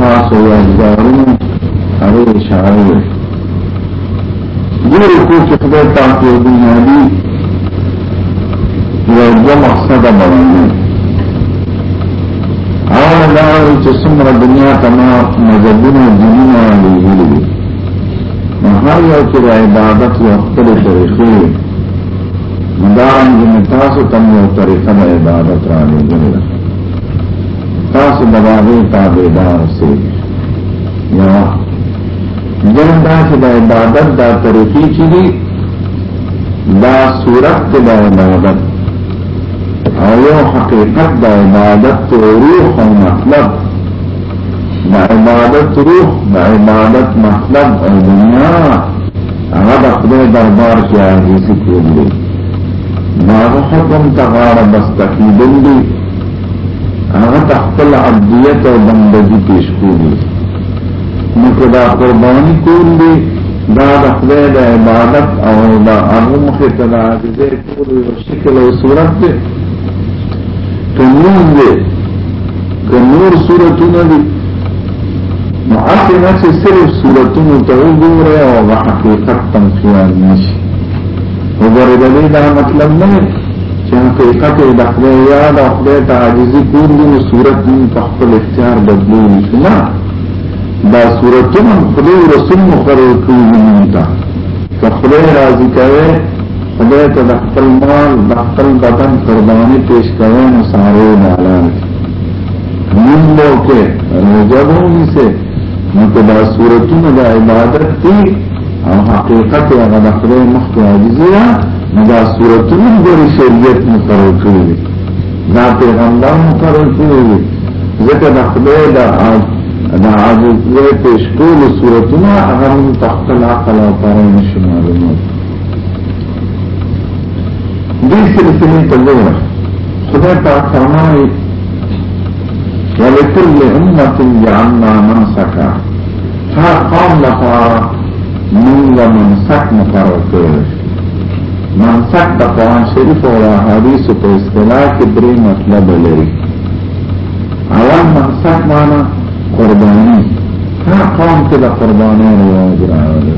خاص او یادګارونه هغه اشاره وي دغه کو چې خدای پاک یې بنیادی یو د مقصد باندې هغه دا چې څومره دنیا ته ما مذهبونه دینونه راغلي دي هر یو چې عبادت یو خپل طریقې مدارنګ تاسو ته یو طریقه عبادت راغلي تاسو د هغه تابعدار سي یا جن دا چې د عبادت دا طریقې چې دي دا صورت ته د عبادت او یو حقیقت د عبادت او روح او مطلب د عبادت روح د عبادت مطلب او دنیا هغه د خدای دربار کې عاجزي کوي داغه حکم ته غاړه بسته کېدل دي هغه ته خپل عبدیت او بندګي پیش کوي نو که دا قرباني کول دي دا د خدای د عبادت او د هغه مخې ته د عاجزۍ ټول یو شکل او صورت دی که نور دی که نور صورتونه دي نو هسې نه چې صرف صورتونو ته وګورئ او هغه حقیقت تم خیال نه شي وګوره د دې دا مطلب نه چې حقیقت د خپل یاد او خپل تعجزي کول دي نو صورت دې په خپل اختیار بدلون نه دا صورتونه خپل رسول مقرر کړی نه تا خپل راضي کوي خدای ته د خپل مال د خپل بدن قرباني پیش کوي نو سارو نه اعلان موږ له کې رجبونی سه نو په دا صورتونو د عبادت کې او حقیقت او هغه د خدای مخ ته عاجزي ده نو دا صورتونو د شریعت مقرر کړی دی دا پیغمبر مقرر کړی دی ځکه د خدای د د عاجزۍ پیش کولو صورتونه هغه موږ په خپل عقل او پاره نشو معلوموو دې سلسلې ته لوړه خدای پاک فرمایي ولكل أمة جعلنا منسكا تا قوم لپاره موږ منسک مقرر کړی منسک د قرآن شریف او حدیث په اصطلاح کې درې مطلب لري اول منسک معنی قرباني تا قوم ته د قرباني رواج راغلی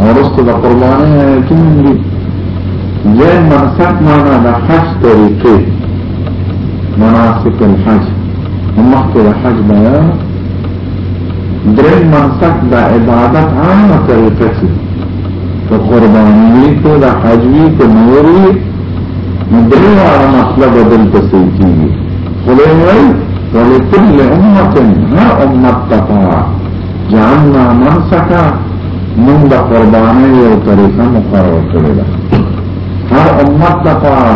او رسته د قرباني آیتونه دي یا منسک معنی د حج طریقې مناسک الحج ومخکې د حج بیان درې منسک د عبادت عامه طریقه چې که قرباني وي که د حج وي که نور وي نو درې واړه مسله به دلته صحیح کېږي خدای وایي ولكل أمة ما أمة تطاع جعلنا منسكا من دا قربانه یو طریقه مقرر کړی ده هر امت لپاره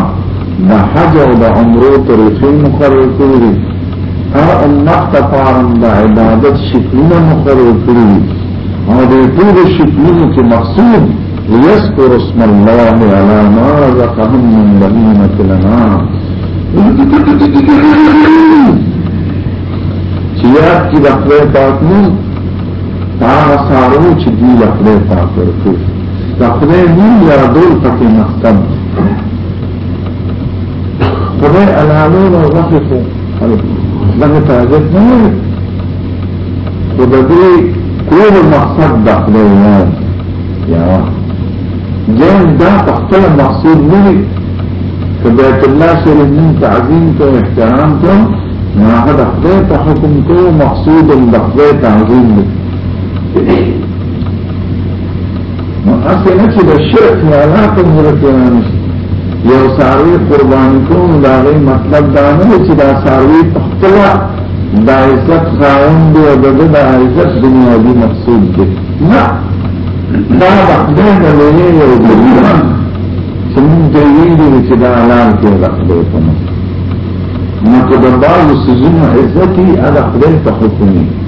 د حج او د عمرو طریقې مقرر کړې دي هر امت لپاره د عبادت شکلونه مقرر کړې دي او د ټول شکلونو کې مقصود يذكر اسم الله على ما رزقهم من بهيمة الأنعام چې یاد کې د خپل پاک نوم هغه سارو چې دوی له خدای پاک ورکړي خدای نوم یادول پکې مختم خدای الهامو نو وخت کو دغه تاجت نه وي خو د دې کور مقصد د خدای نه یا جن دا خپل مقصود نه وي که بیت الله شریف نن تعظیم کو احترام کو نو هغه د خدای په حکم کو مقصود د خدای تعظیم دی نو اصل نه چې د شرک نه علاقه موږ ته نه یو ساروی قرباني کوم دا غي مطلب دا نه چې دا ساروی په خپل د عزت خاوند دی او د د عزت بنیادی مقصود دی نه دا بخدای د لوی یو دی چې موږ ته ویلي چې دا اعلان کې راخلې کوم نو که د بعضو سیزونو عزتي هغه خدای ته حکمي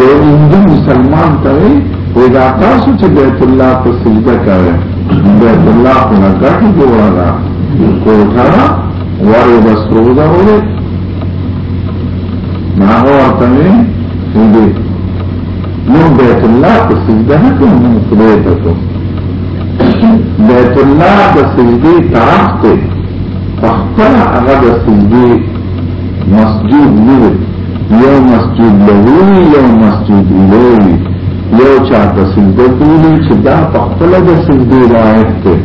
یو هندو مسلمان ته وي وي دا تاسو چې بیت الله په سجده کوي بیت الله په لګا کې جوړه ده کوټه وره د سرو ده وله ما هو ورته وي دې نو بیت الله په سجده نه کوم نو خدای ته کوم بیت الله د سجدي طرف ته فخپل هغه د سجدي مسجد نه یو مسجد لوی یو مسجد لوی یو چاته سجده کولی چې دا په خپل د سجدې لایق دی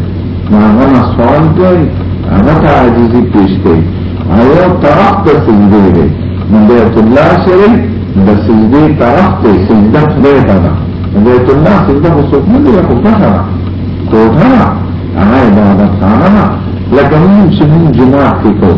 نو هغه نه سوال کوي هغه ته عاجزي پیش کوي هغه طرف د سجدې دی نو بیت الله شریف د سجدې طرف ته سجده خدای ته ده بیت الله سجده خو څوک نه دی خو بشر کوټه هغه عبادت خانه لکه موږ چې موږ جماعت کې کوو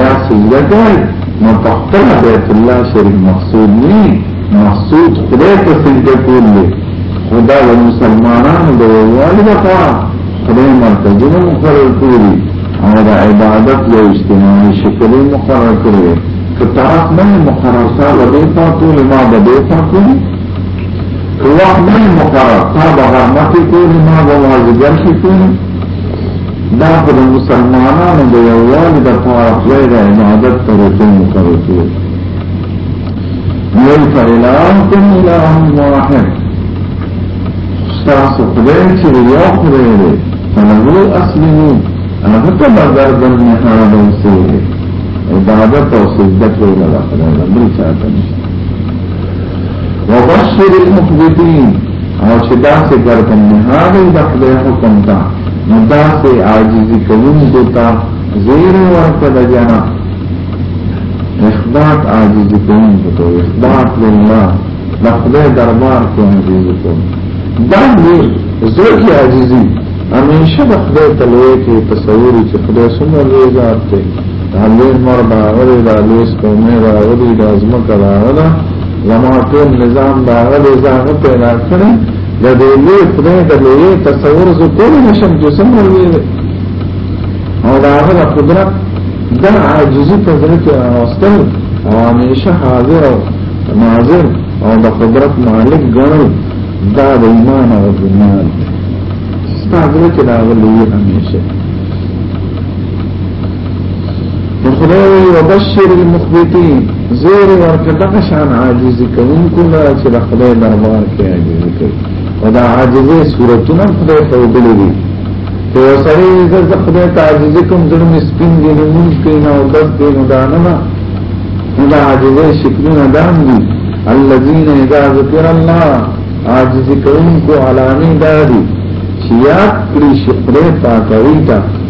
یا سجده کوي نو په خپل بیت الله شریف مقصود نه مقصود خدای ته سجده کول دي خدا د مسلمانانو د یووالي لپاره خدای مرتجونه مقرر کړي او د عبادت یو اجتماعي شکل مقرر کړي که طرف نه مقرر تا به دې پاتو ما به دې پاتو که وخت نه مقرر تا به غرمه کې کولې ما به واجبګر کې کولې دا خو د مسلمانانو د یووالي دپاره خدای د عبادت طریقې مقرر کړي نو فإلهکم إله واحد ستاسو خدای چې یو خدای دی فله اسلمو هغه ته به ګردن نهاد اوسئ عبادت او سجده کوله د خدای له بل چا ته نشته وبشر المخبتين او چې دا څه ګرځم نه هغه د خدای حکم تا نو دا څه عاجزي کوونکو ته زیر ورته د جنا اخبات عاجزي کوونکو ته اخبات لله د خدای دربار کې عاجزي کوم دا دې زړه کې عاجزي همیشه د خدای تلوي کې تصور چې خدای څومره لوی ذات دی دا لوی مر دا غلی دا لوی سپومه دا غلی دا زمکه دا غلا زما ټول نظام دا غلی دا غلی پیدا کړی دا دی لوی خدای دا لوی تصور زو کول نشم چې څنګه لوی او دا غلا قدرت دا عاجزی په ځل کې راوستل او همیشه حاضر او ناظر او د قدرت مالک ګڼل دا د ایمان او ایمان ستاسو کې دا غلی همیشه خدای وبشر المخبتين زیر ورکه دغه شان عاجز کوونکو نه چې د خدای دربار کې عاجز کوي او دا عاجزې صورتونه خدای په وبلې دي ته سره د خدای ته عاجز کوم ظلم سپین دي نه مونږ کې نه او بس دې نه دا نه دا عاجزې شکلونه دام دي الذين اذا ذكر الله عاجز کوونکو علامه دادي چې یاد کړی شي خدای پاکوي ته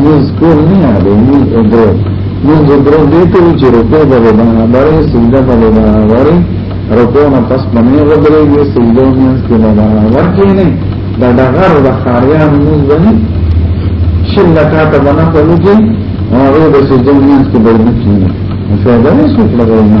موږ کور نه یادې موږ درو موږ درو دې ته چې روپو به به باندې سیده به باندې روپو نه پس باندې غوډرې دې سیده نه سیده باندې ورکې نه دا دغه د خاریان موږ باندې شل لکاته باندې په لږه هغه د سیده نه سیده باندې فایده نه څه کړو نه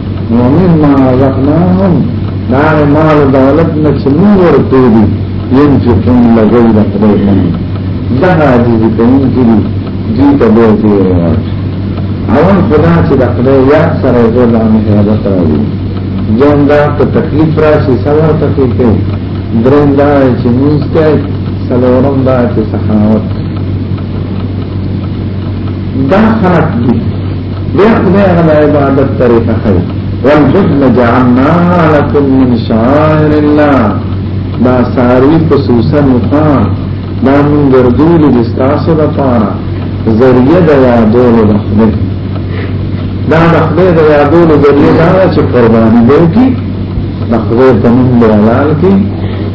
ومما رزقناهم دا مال دولت نه چې موږ ورته دي ينفقون لغير قدرهم دا حاجی دي کوم چې دي ته به دي اول خدا چې د خدای یا سره زه لا نه هدف راوي جون دا ته تکلیف راشي سوا تکلیف کوي درن دا چې موږ ته سلورم دا چې سخاوت دا خراب دي بیا خدای هغه عبادت طریقه خیر والبدل جعلنا لكم من شعائر الله دا ساری خصوصا مقام دا من گردول دستاسو دا پارا ذریعه دا یادول دا خدای دا دا خدای دا یادول ذریعه دا چه قربانی دو کی دا خدای تمام دا حلال کی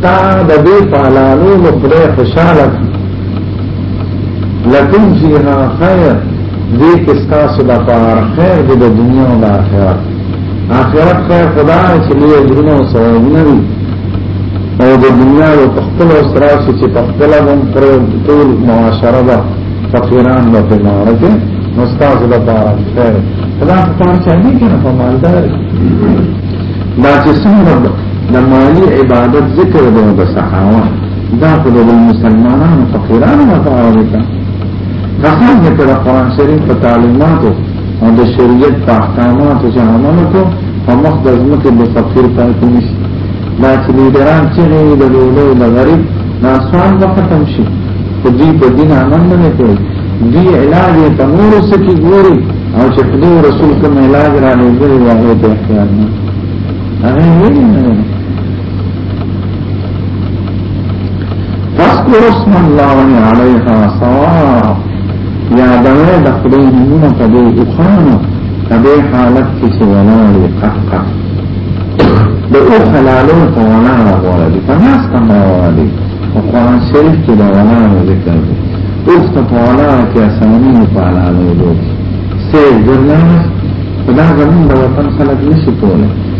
تا دا دے پالالو دا خدای خوشحالا کی لکن فیها خیر دې کې ستاسو د پاره خیر دی د دنیا او د آخرت آخرت خیر خدا چې لوی اجرونه او ثوابونه وي او د دنیا او خپل سره چې په خپل هم پر ټول معاشره ده فقیران به په مارکه نو ستاسو د پاره خیر خدا په پاره چې دې کې نه په مالدار دا چې څومره د مالی عبادت ذکر دی د سخاوت دا په مسلمانانو فقیرانو لپاره وکړه رحمان دې کړه قرآن شریف په تعلیماتو او د شریعت په احکاماتو چې عمل کو په مخ د ځمکې د فقیر پاتې نشي دا چې لیډران چې د ډولو د غریب ناسوان به ختم شي په دې په دین عمل نه کوي دې علاج په نور څه کې ګوري او چې خدای رسول کوم علاج را لېږي هغه ته اختیار نه هغه نه فاذكر اسم الله عليها صواب يا دغه د خدای نومونه په دې اوخانو په دې حالت کې چې ولاړې قحقه د او حلالو په ولاړ غواړه دي په ناس ته غواړه دي په قرآن شریف کې د ولاړ ذکر دی اوخ ته په ولاړ کې اساني په حلالو دي سیر ګرنه دا زمون د وطن خلک نشي کولی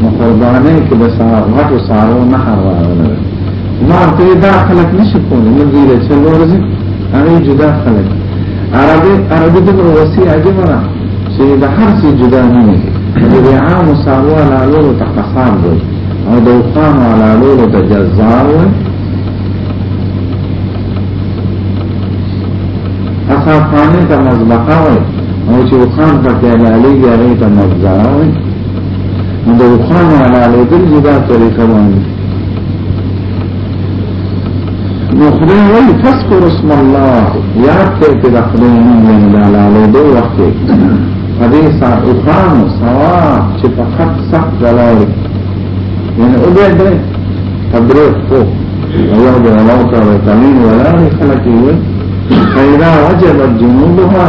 نو قربانه کې د سهار غټو سارو نه راغله ما ته دا خلک نشي کولی نو دوی له څلو ورځې هغه جدا خلک عربي عربي د وسی عجب را چې د هر څه جدا نه وي د عام سارو علی لولو تقصاب وي او د وقام علی لولو د جزار وي اصحاب خانه ته مذبحه وي او چې وقام پکې علی لولو ته مذبحه وي نو د وخان علا لیدل جدا طریقه باندې نو خدای وی فذکر اسم الله یاد ته کې د خدای نوم یې لاله له دوه وخت هدي سا وخان سوا چې په خط صح غلای یعنی او دې دې تبرو کو الله دې الله تعالی تعالی ولا خلقي فإذا وجبت جنوبها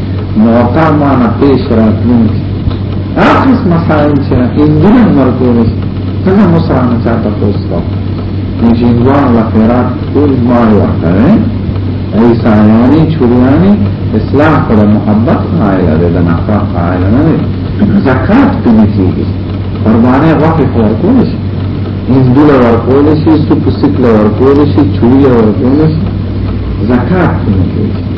موقع معنا پیش راتلون اخص مسائل چې انجنن ورکول شي څنګه مسرانه چاته پوسټو انجنوان لا خیرات ټول ما ورته ایسایانی چوریانی اسلام پر محبت قائل ده د نفاق قائل نه ده زکات پنه کیږي قربانه غوښه ورکول شي انځور ورکول شي سپسکل ورکول شي چوری ورکول شي زکات پنه کیږي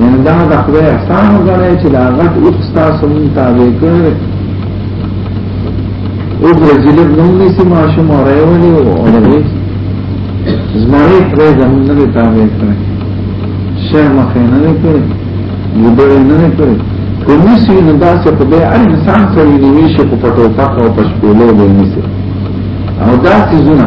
یعنی دا د خدای احسان وګڼئ چې دا غټ اوښ ستاسو مونږ تابع کړ اوښ د جلب نوم نیسي ماشوم او ریونی او دغې زمری پرې زمونږ نه دی تابع کړی شر مخې نه دی کړی ګډوډي نه دی کړی که نیسي نو داسې په بیا هر انسان سره یې نیوي شي په پټو پک او په شپېلو به یې نیسي او داسې ځونه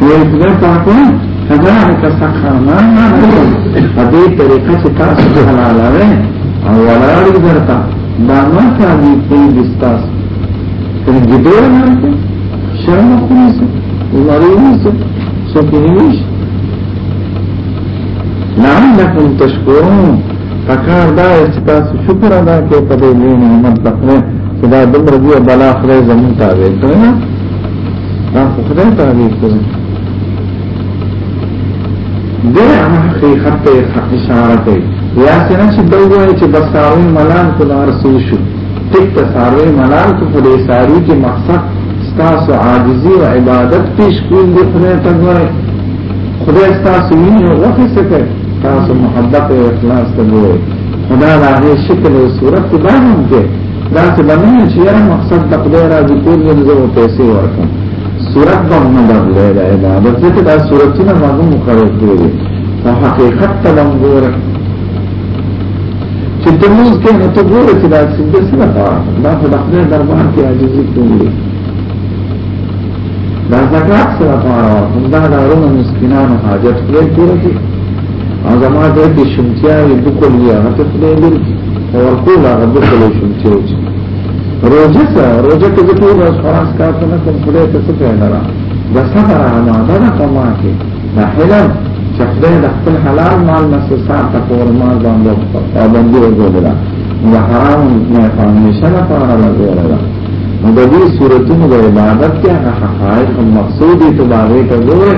وی خدای پاک وی کذالک سخرنا ما په دې طریقه چې تاسو ته حلالوي او ولاري درته دا ما کوي په دې تاسو ته جدو نه شرم کوي ولاري څه کوي لعلکم تشکرون پکار دا چې تاسو شکر ادا کړئ په دې نعمت باندې چې دا دومره دی بلا خدای زمونږ ته وکړه اخو خدای تعبیر کړو دې حقیقت ته اشاره کوي یا څنګه چې دوی چې بس ساروی ملان کو نار سو شو ټیک ته ساروی ملان کو په دې ساروی کې مقصد ستاسو عاجزی او عبادت پیش کول دي خدای ته غواړي خدای ستاسو ویني او وخت څه کوي تاسو محبت او اخلاص ته وایي خدا راغې شکل او صورت باندې دا څه باندې چې یاره مقصد د خدای راځي کول یې زه او پیسې ورکم صورت باندې بدلې دا دا د څه دا صورتونه باندې مقرر کړی په حقیقت ته وګوره چې ته موږ کې نه ته ګوره چې دا څه څه دا په خپل دربار کې عاجزي کوي دا زکات سره پاره دا دا رونه مسکینانو حاجت کړی کړی او زما دې کې شمتیا یې بکول یې هغه ته پلې لري او ورکول هغه بکول شمتیا یې روزه سره روزه کې د ټول ورځ خلاص کار نه کوم خدای ته څه پیدا را د صبر عماده نه کما کې د حلم چې خدای د خپل حلال مال نه څه ساته کور مال باندې پابندي وګړه د حرام نه پامې شنه پاره لګوره نو د دې صورتونو د عبادت کې هغه حقایق او مقصود یې ته باندې ته ګورې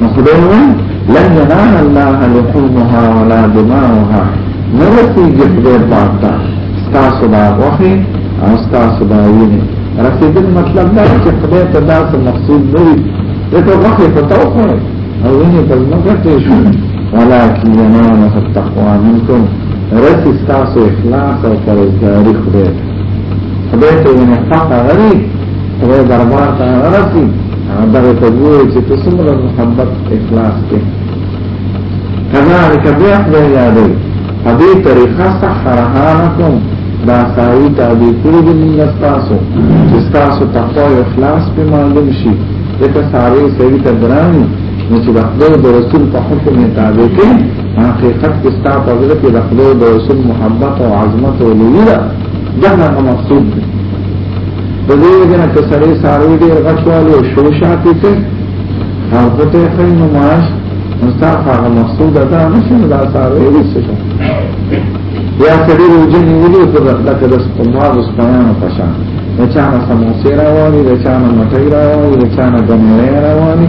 نو خدای وایي لن ينال الله لحومها ولا دماؤها نرسي جبه پاکتا ستاسو دا غوخي او ستاسو دا ویني رسیدل مطلب دا چې خدای ته دا څه مقصود نه وي ته غوخي په تو خو او ویني په مګر ته شو ولكن ينال التقوى منكم رسي ستاسو اخلاص او پرهیزګاري خدای خدای ته یې نه پاکه غري خدای دربار ته غرسي هغه دغه ته ګوري چې ته څومره محبت اخلاص کې کذالک بیا خدای یادوي په دې طریقه سحرها لکم دا ساری تابع کړی دی موږ تاسو چې تاسو تقوا او اخلاص په معلوم شي دا ساری سړي ته ګران نو چې د خدای د رسول په حکم تابع کړي حقیقت کې ستا په زړه کې د خدای د رسول محبت او عظمت او لوی ده دا هغه مقصود دی د دې وجنه که سړی ساروی ډېر غټوالی او شوشاتې ته هغه ته خی نو معاش نو ستا هغه مقصود ده نه چې دا ساروی دې څه یا سړی روجه نیولي خو لکه د سپماز سپمانو په شان د چا نه سموسې راوړي د چا نه مټۍ راوړي د چا نه ګنېرې راوړي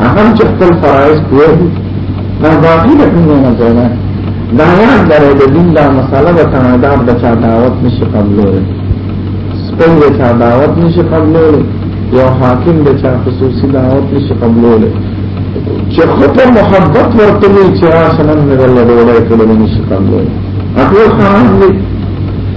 هغه چې خپل فرایض پوه دي دا باقي د کوم نه ځای نه دا یاد لري د دین دا مسله به کاناډا د چا دعوت نشي قبلول سپین د چا دعوت نشي قبلول یو حاکم د چا خصوصي دعوت نشي قبلول چې خپل محبت ورته وي چې راشنن نه ولې ډوړې کولې نشي قبلول اخو خان دې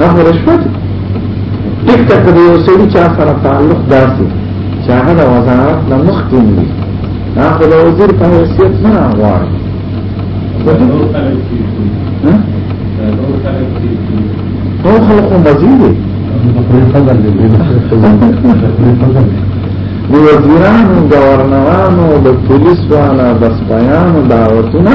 هغه رشوت ټیک ټاک د یو سړي چا سره تعلق داسې چې هغه د وزارت نه مخکې وي هغه د وزیر په حیثیت نه راغواړي هو خلقو مزید د وزیرانو ګورنرانو د پولیس والا د سپایانو دعوتونه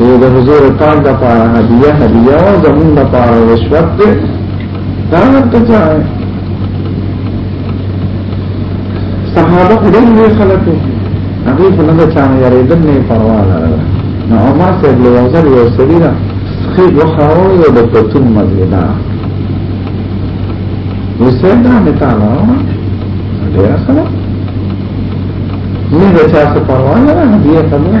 یو د حضور پاک د پاره هدیه هدیه او زمون د پاره رشوت دی دا ورته ځای صحابه ډېر لوی خلک وو هغه په لږه چا نه یریدل نه پروا لرله نو عمر صاحب له یو ځل یو سړي را خې وخاو یو د پتون مزیدا وسه دا نه تاله ډېر سره نه د چا څه پروا لرله دې خبره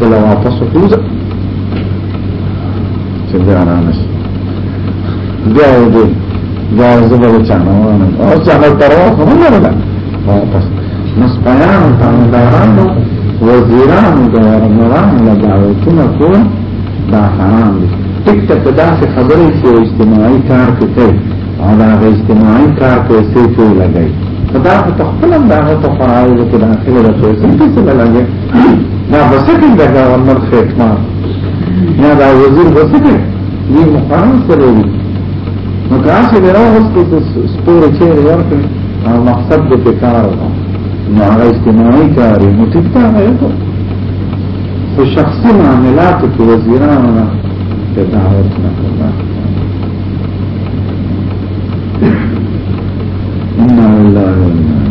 بلا واپس وکړه چې بیا آرام شي بیا یې دې بیا زه به چانه وانه او چانه پروا خو نه ولا واپس مسپیان تاندارانو وزیرانو د ورمران له دعوتونه کول دا حرام دي ټیک ټک داسې خبرې چې اجتماعي کار کې کوي او دا اجتماعي کار کې څه کوي لګي دا په خپل هم دا په فرایض کې داخله ده چې څه څه لګي دا بسکه دا گورنر خیتمان یا دا وزیر بسکه دی مقام سره دی نو کاسه دی راو هست که سپور چیر ورکن او مقصد دی پکار دا نو آغا اجتماعی کاری نو تکتا غیر تو خو شخصی معاملاتو که وزیرانو نا که دعوت نکرنا انا لله و انا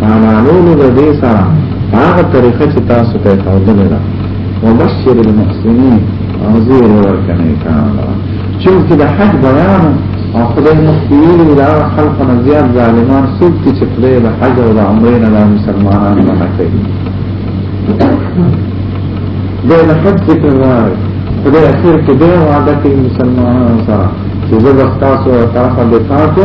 تمامولو د دې سره هغه طریقه چې تاسو ته ښودلې ده وبشر المحسنین او زیر ورکنه کاملا چونکه د حج بیان او خدای مخبیل دا خلق نه زیات ظالمان څوک چې خدای د حج او د عمرې نه د مسلمانانو نه کوي دا د حج ذکر راغی خدای اخر کې دا وعده کوي مسلمانانو سره چې زه به تاسو او تاسو به تاسو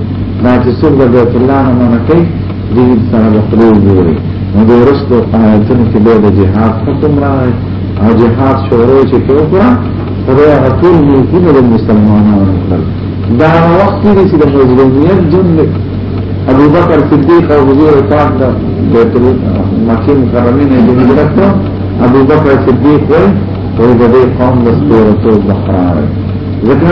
دا چې څوک د بیت الله نه منع کوي دې سره د خپل جوړي نو د ورستو آیتونو کې به د جهاد حکم راغی او جهاد شروع چې کوو خدای هغه ټول ملکونه د مسلمانانو کړل دا وخت کې چې د مظلومیت جون ابو بکر صدیق او حضور پاک د بیت المقیم کرمین د هجرت ابو بکر صدیق وایي او د دې قوم د ستورتوب بخار ځکه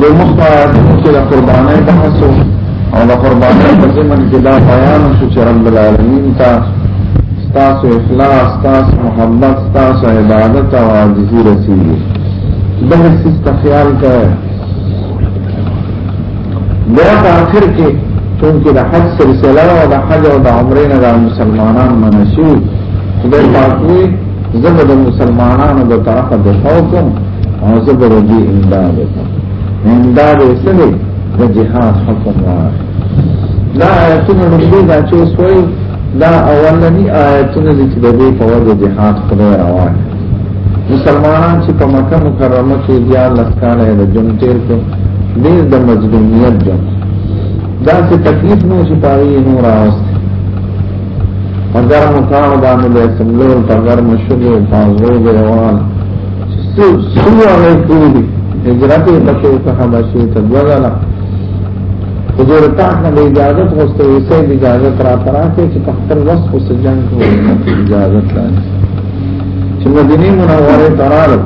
د مخبراتو چې د قربانۍ بحث او د قربانۍ په ضمن کې دا بیان شو چې رب العالمین ته ستاسو اخلاص ستاسو محبت ستاسو عبادت او عاجزي رسیږي دغه څیز ته خیال کوئ بیا په آخر کې چونکې د حج سلسله او د حج او د عمرې نه د مسلمانان منع شوي خدای پاک زبر د مسلمانانو د طرفه د حکم او زبر د امداد امداد سره د جهاد حکم راځي دا آیتونه لږه دا چې سوی دا اولنی آیتونه دي چې د دې په وجه جهاد خدای راوړي مسلمانان چې په مکه مکرمه کې بیا لسکاله د جون تیر کو ډیر د مظلومیت جون دا څه تکلیف نو چې پاره نور راوست اگر مکان باندې د سملو تګر مشوګه پاغو غوان سو سو هغه کوي هجرت یې پکې په حبشه ته وځاله حضور پاک نه اجازه غوښته یې سې اجازه را تراته چې په خپل وس خو سجن کو اجازه راځي چې مدینه منوره تراله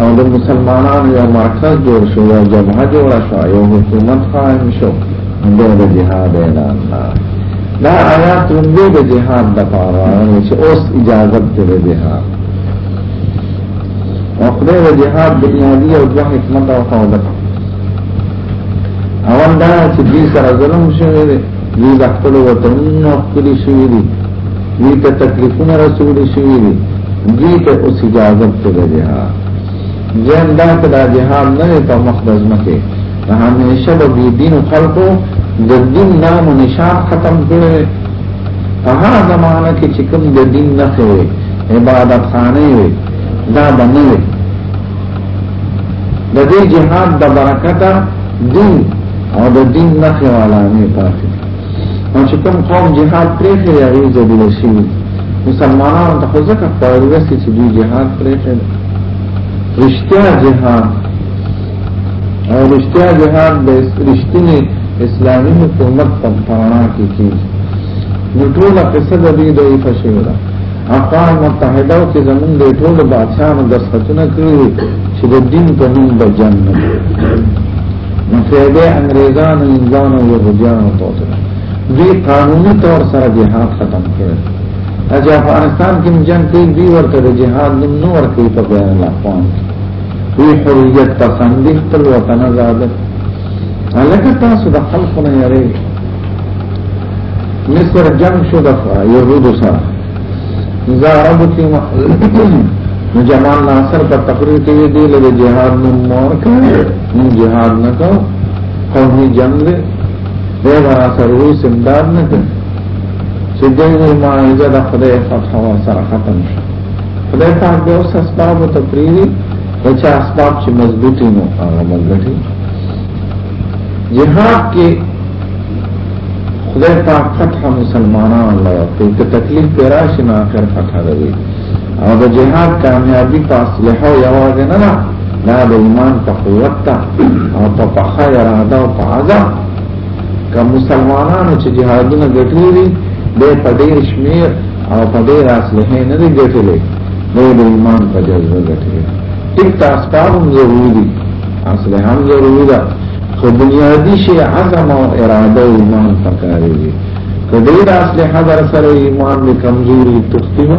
او د مسلمانانو یو مرکز جوړ شو یو جبهه جوړه شو یو حکومت قائم شو د جهاد اعلان کړ دا آیات دې د جهاد د پاره چې اوس اجازه ته د جهاد او خدای د جهاد د یادی او د حکمت او قوت اول دا چې دې سره ظلم شوی دی دې د خپل وطن نو خپل شوی دی دې ته تکلیفونه رسول شوی دی دې ته اوس اجازه ته د جهاد ځان دا چې دا جهاد نه دی په مخ د ځمکې په همیشه به بې دینو خلکو د دین نام و نشان ختم کړی په هغه زمانه کې چې کوم د دین نښې وي عبادت خانې وي دا به نه وي د دې جهاد د برکته دین او د دین نښې والا نه پاتې او چې کوم قوم جهاد پرې کړی هغه ذلیل شي مسلمانانو ته خو ځکه خپل وسې چې دوی جهاد پرې کړی رښتیا جهاد او رښتیا جهاد د رښتینی اسلامي حکومت په پرانا کې کیږي نو ټول قصه د دې د ایفه شوی ده اقوام متحده او کې زمونږ د ټول بادشاہانو د سختونه کړی چې د دین په نوم به جنگ نه کوي نو فیده انګریزانو انګلانو یهودیانو ته وتل دوی قانوني طور سره جهاد ختم کړی اجه افغانستان کې جنگ کوي دوی ورته د جهاد نوم نه ورکوي په بین الاقوام دوی حریت پسندي خپل وطن آزاد لکه تاسو د خلکو نه یری مصر جنگ شو د یهودو سره زه عربو کې نو جمال ناصر په تقریر کې دی له جهاد نو مور کا نو جهاد نه کا قومي جنگ دی دا ورا سره وي سمدار نه دی چې دغه ما یې د خدای فتح سره ختم شو خدای پاک به اوس اسباب او تقریری بچا اسباب چې مضبوطی نو هغه ملګری جهاد کې خدای پاک فتح مسلمانان لور کوي که تکلیف پر راشي نو آخر فتح دی او د جهاد کامیابی په اصلحه او یوازې نه نه دا د ایمان په قوت ته او په پخه اراده او په عزم که مسلمانانو چې جهادونه ګټلي دي د په ډېر شمیر او په ډېر اصلحه نه دي ګټلي نو د ایمان په جذبه ګټي ټیک تا اسباب هم ضروري دي اصل هم ضروري ده خو بنیادی شی عزم او اراده او ایمان پکاري دي کله دا اصل حضر سره ایمان د کمزوري تختیمه